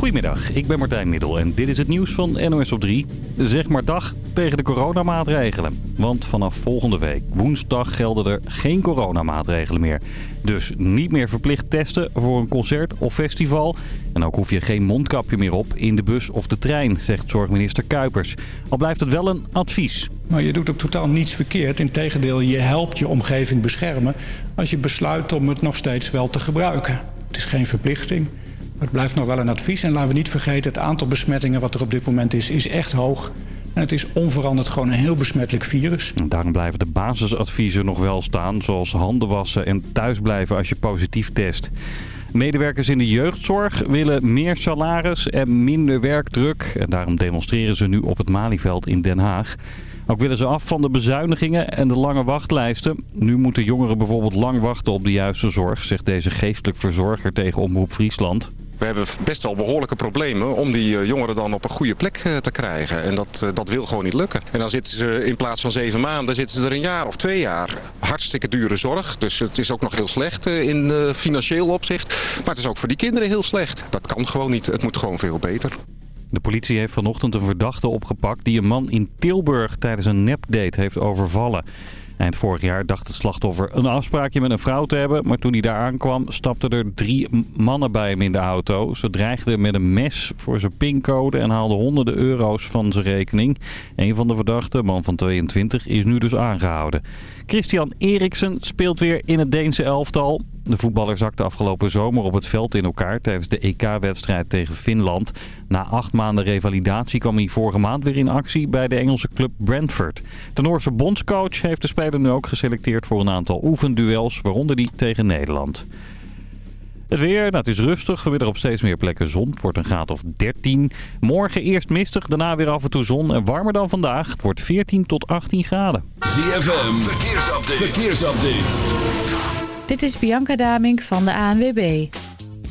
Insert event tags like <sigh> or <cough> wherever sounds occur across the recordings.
Goedemiddag, ik ben Martijn Middel en dit is het nieuws van NOS op 3. Zeg maar dag tegen de coronamaatregelen. Want vanaf volgende week, woensdag, gelden er geen coronamaatregelen meer. Dus niet meer verplicht testen voor een concert of festival. En ook hoef je geen mondkapje meer op in de bus of de trein, zegt zorgminister Kuipers. Al blijft het wel een advies. Maar je doet ook totaal niets verkeerd. Integendeel, je helpt je omgeving beschermen als je besluit om het nog steeds wel te gebruiken. Het is geen verplichting. Het blijft nog wel een advies. En laten we niet vergeten, het aantal besmettingen wat er op dit moment is, is echt hoog. En het is onveranderd gewoon een heel besmettelijk virus. Daarom blijven de basisadviezen nog wel staan, zoals handen wassen en thuisblijven als je positief test. Medewerkers in de jeugdzorg willen meer salaris en minder werkdruk. En daarom demonstreren ze nu op het Malieveld in Den Haag. Ook willen ze af van de bezuinigingen en de lange wachtlijsten. Nu moeten jongeren bijvoorbeeld lang wachten op de juiste zorg, zegt deze geestelijk verzorger tegen Omroep Friesland. We hebben best wel behoorlijke problemen om die eh, jongeren dan op een goede plek eh, te krijgen. En dat, eh, dat wil gewoon niet lukken. En dan zitten ze in plaats van zeven maanden, zitten ze er een jaar of twee jaar. Hartstikke dure zorg, dus het is ook nog heel slecht in financieel opzicht. Maar het is ook voor die kinderen heel slecht. Dat kan gewoon niet. Het moet gewoon veel beter. De politie heeft vanochtend een verdachte opgepakt die een man in Tilburg tijdens een nepdate heeft overvallen. Eind vorig jaar dacht het slachtoffer een afspraakje met een vrouw te hebben. Maar toen hij daar aankwam stapten er drie mannen bij hem in de auto. Ze dreigden met een mes voor zijn pincode en haalden honderden euro's van zijn rekening. Een van de verdachten, man van 22, is nu dus aangehouden. Christian Eriksen speelt weer in het Deense elftal. De voetballer zakte afgelopen zomer op het veld in elkaar tijdens de EK-wedstrijd tegen Finland. Na acht maanden revalidatie kwam hij vorige maand weer in actie bij de Engelse club Brentford. De Noorse bondscoach heeft de speler nu ook geselecteerd voor een aantal oefenduels, waaronder die tegen Nederland. Het weer, nou, het is rustig. Vanmiddag op steeds meer plekken zon. Het wordt een graad of 13. Morgen eerst mistig, daarna weer af en toe zon en warmer dan vandaag. Het wordt 14 tot 18 graden. ZFM, verkeersupdate. verkeersupdate. Dit is Bianca Damink van de ANWB.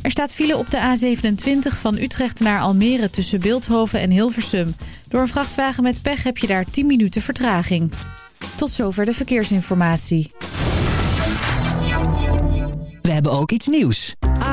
Er staat file op de A27 van Utrecht naar Almere tussen Beeldhoven en Hilversum. Door een vrachtwagen met pech heb je daar 10 minuten vertraging. Tot zover de verkeersinformatie. We hebben ook iets nieuws.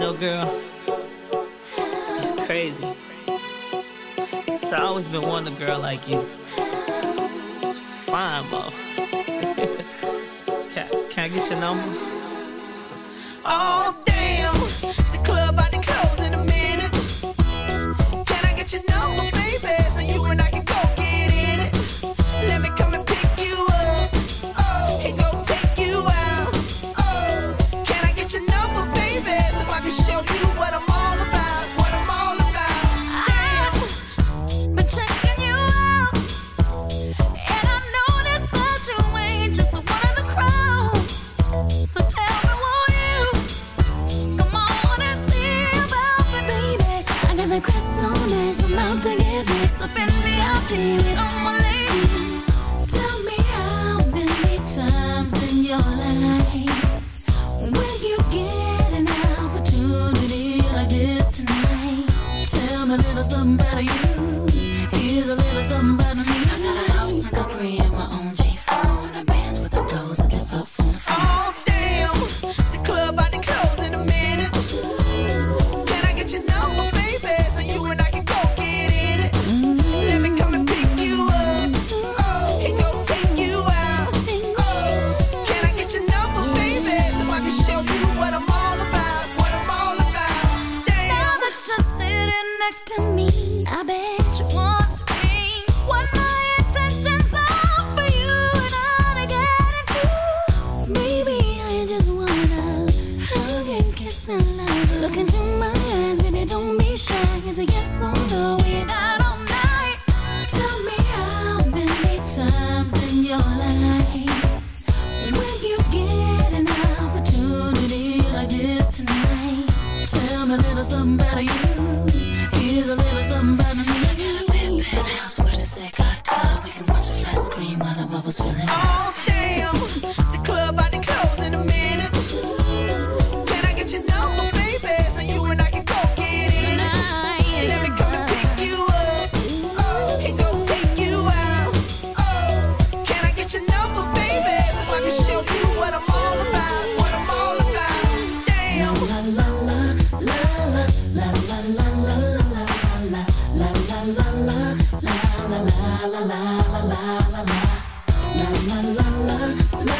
Know, girl, it's crazy. So I always been wanting a girl like you. It's fine, buff. <laughs> can, can I get your number? Oh, there's a mountain, yeah, there's up in the Alpe with all my ladies. Love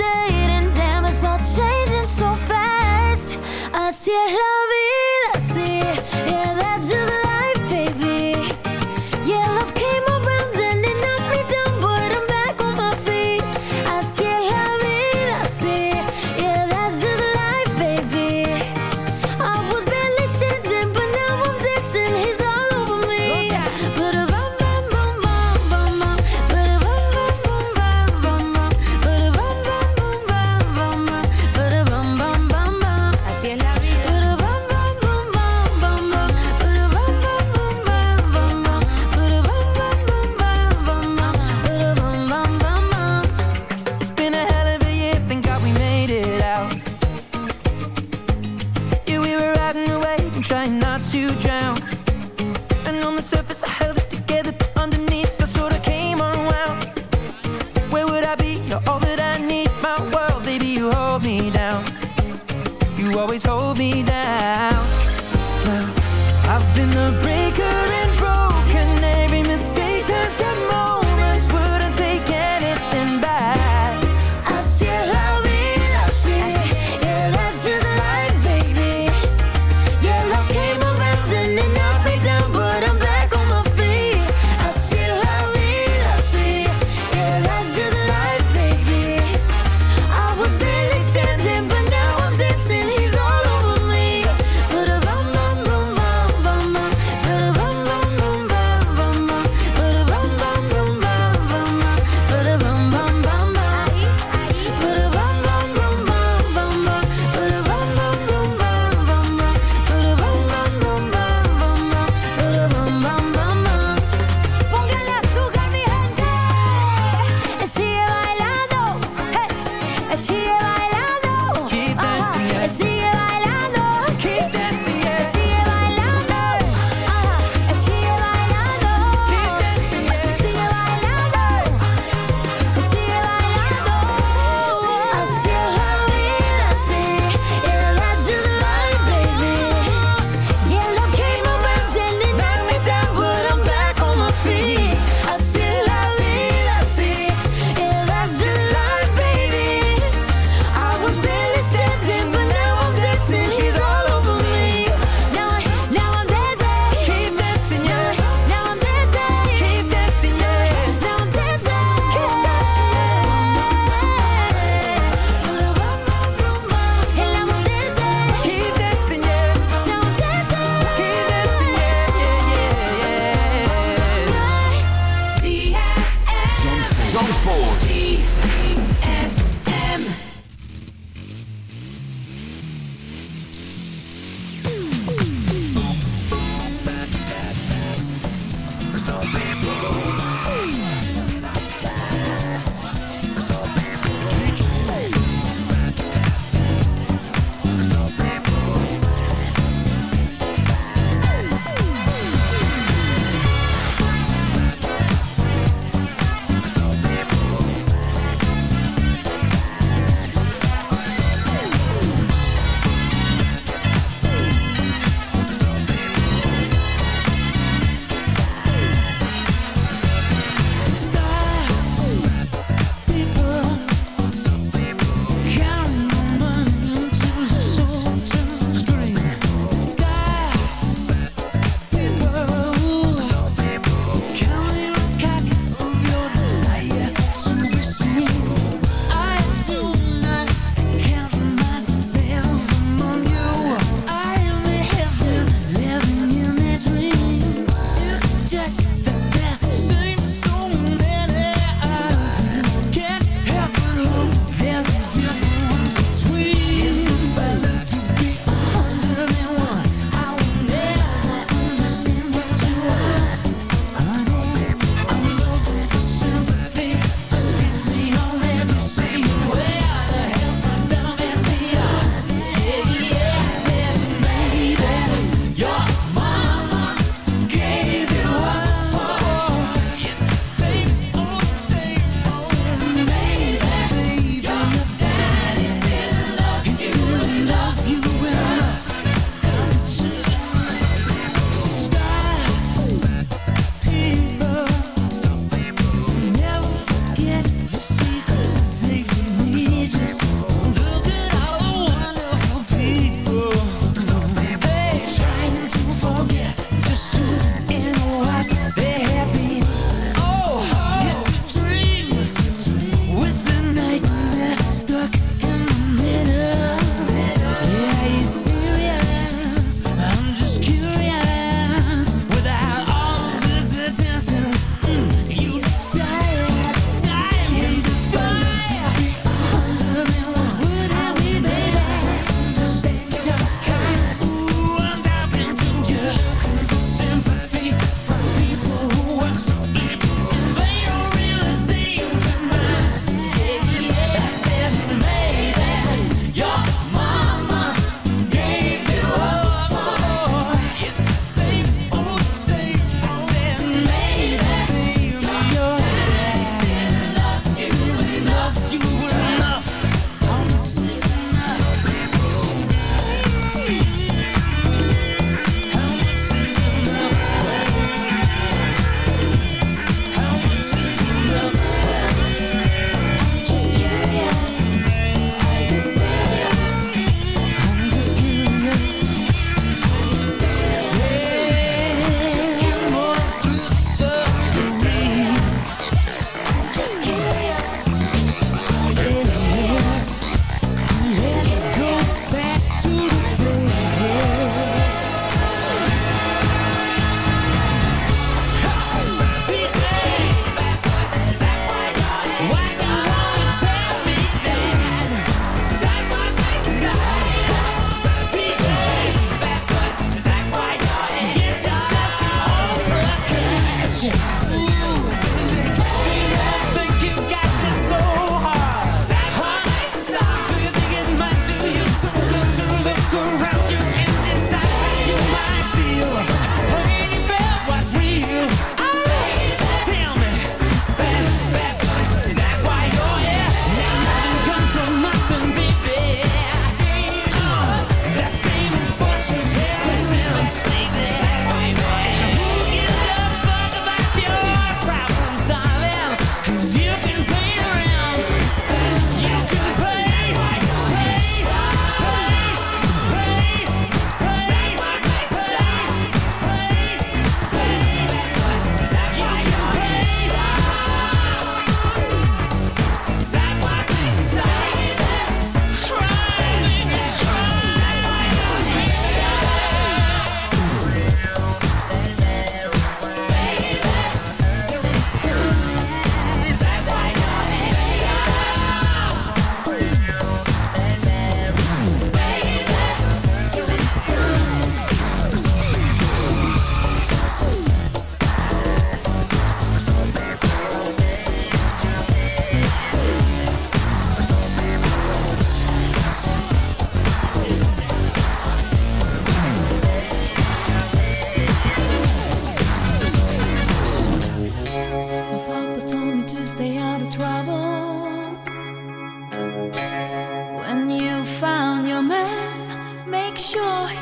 cielo you always hold me down. Well, I've been the bridge.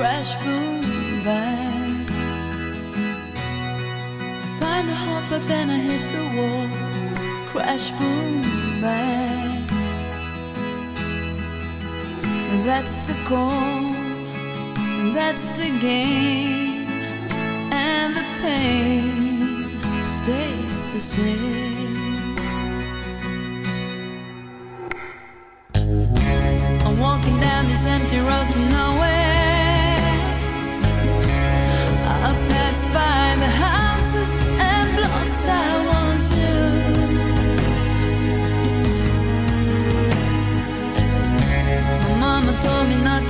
crash, boom, bang. I find a heart, but then I hit the wall, crash, boom, bang. That's the goal, that's the game, and the pain stays the same.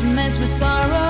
To mess with sorrow,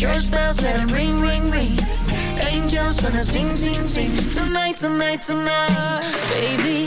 Church bells, let them ring, ring, ring. Angels wanna sing, sing, sing. Tonight, tonight, tonight, baby.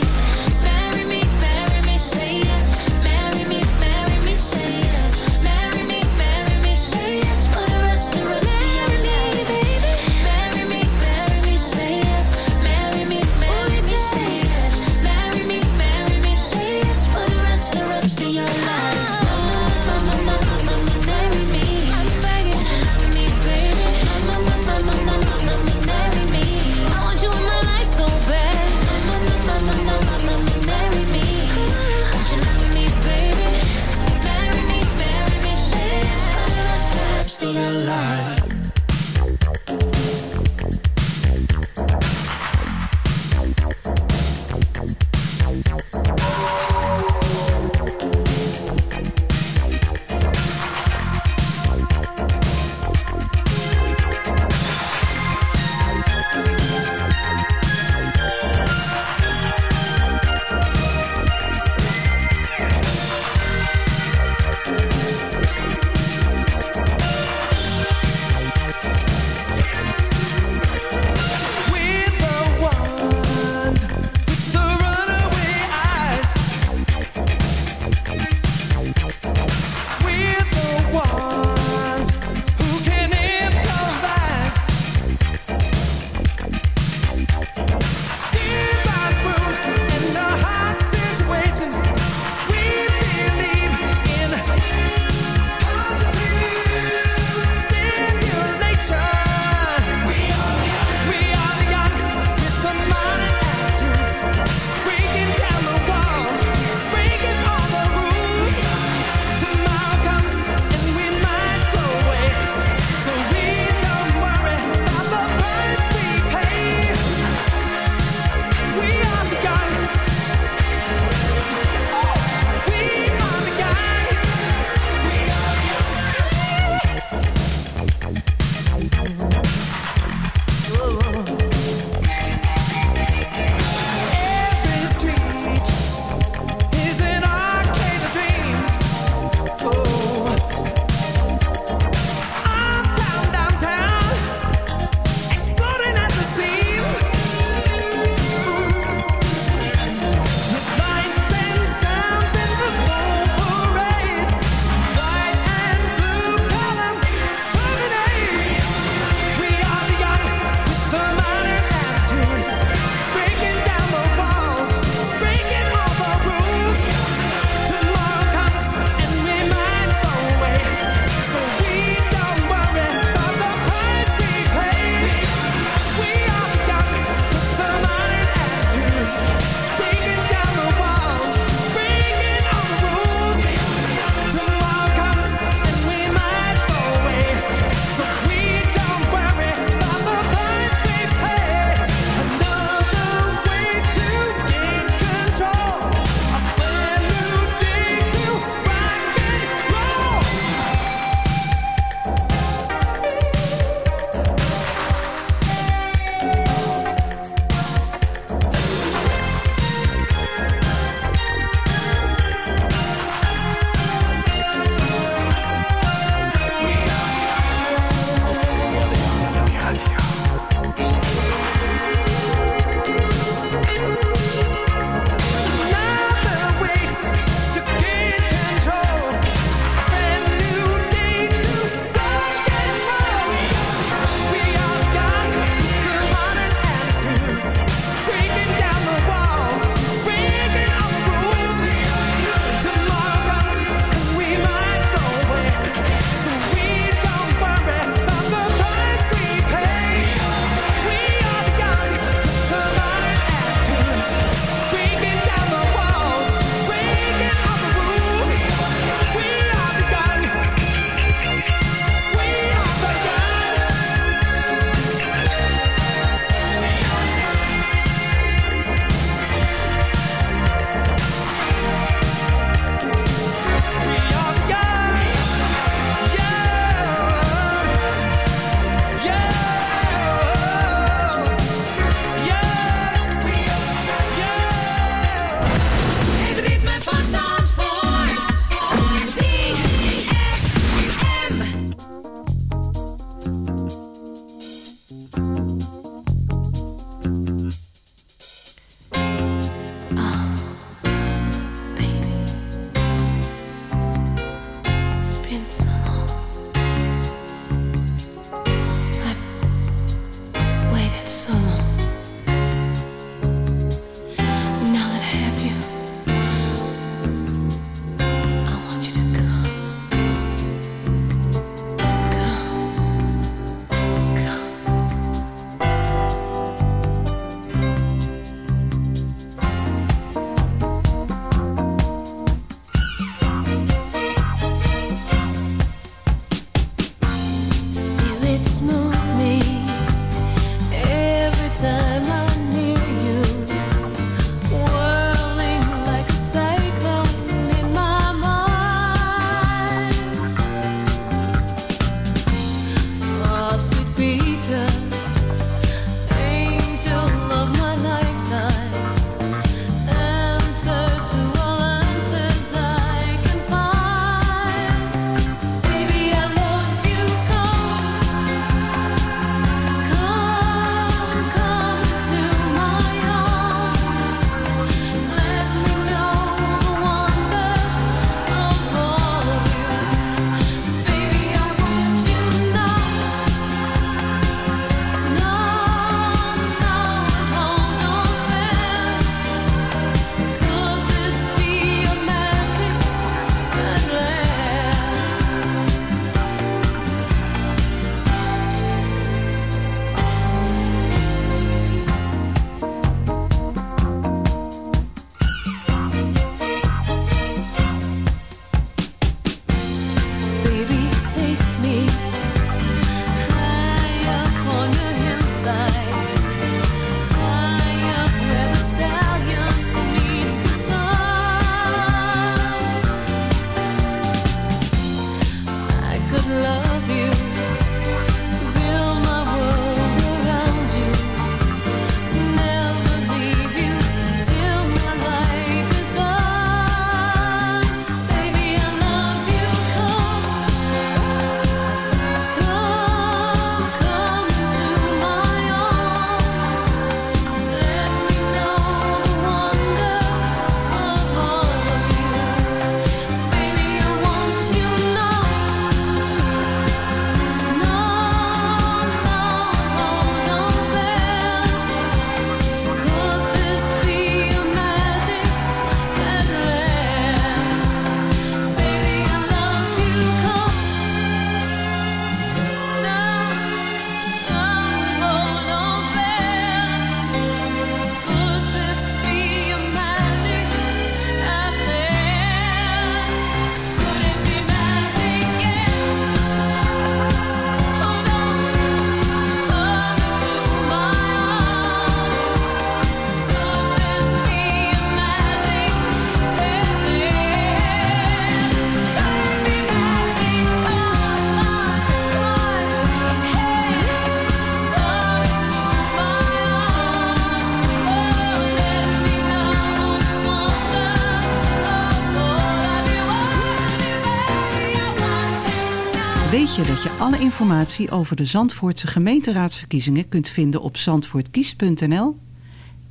je alle informatie over de Zandvoortse gemeenteraadsverkiezingen kunt vinden op zandvoortkiest.nl.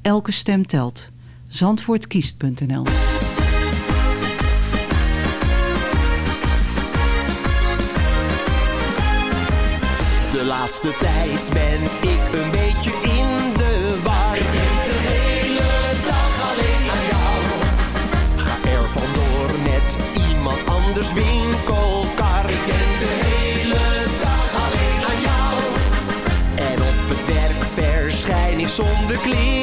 Elke stem telt. Zandvoortkiest.nl. De laatste tijd ben ik een beetje in de war. Ik denk de hele dag alleen aan jou. Ga er vandoor met iemand anders winkel. te klinken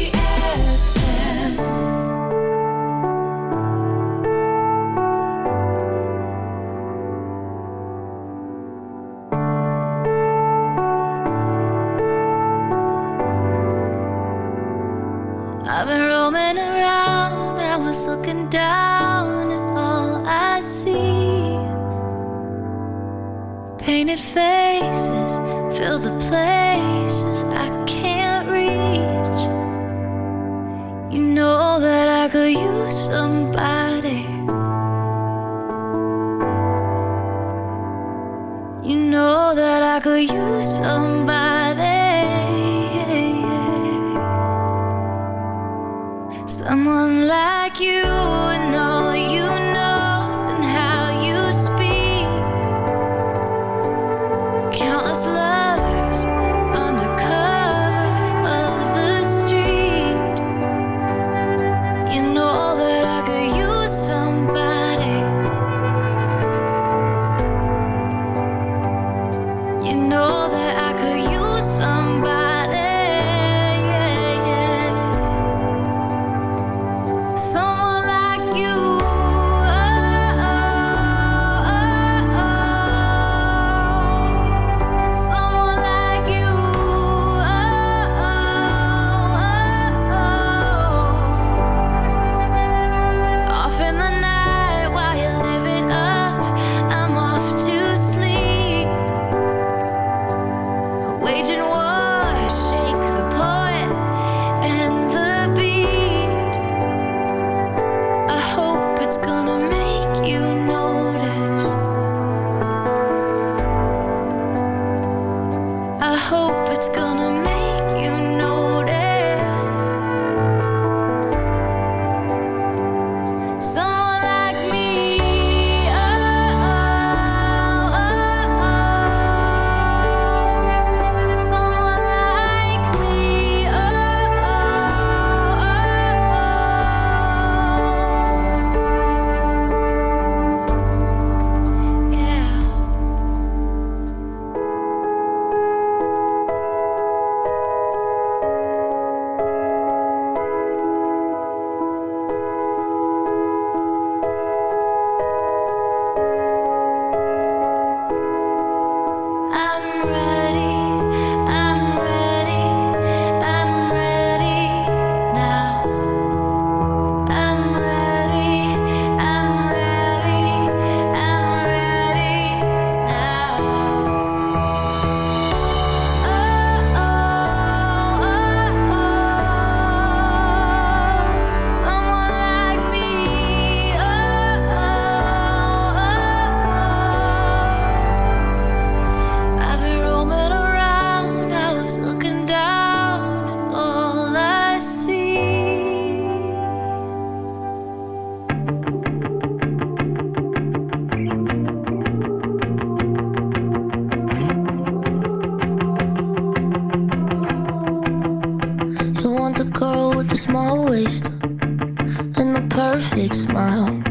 small waist and the perfect smile.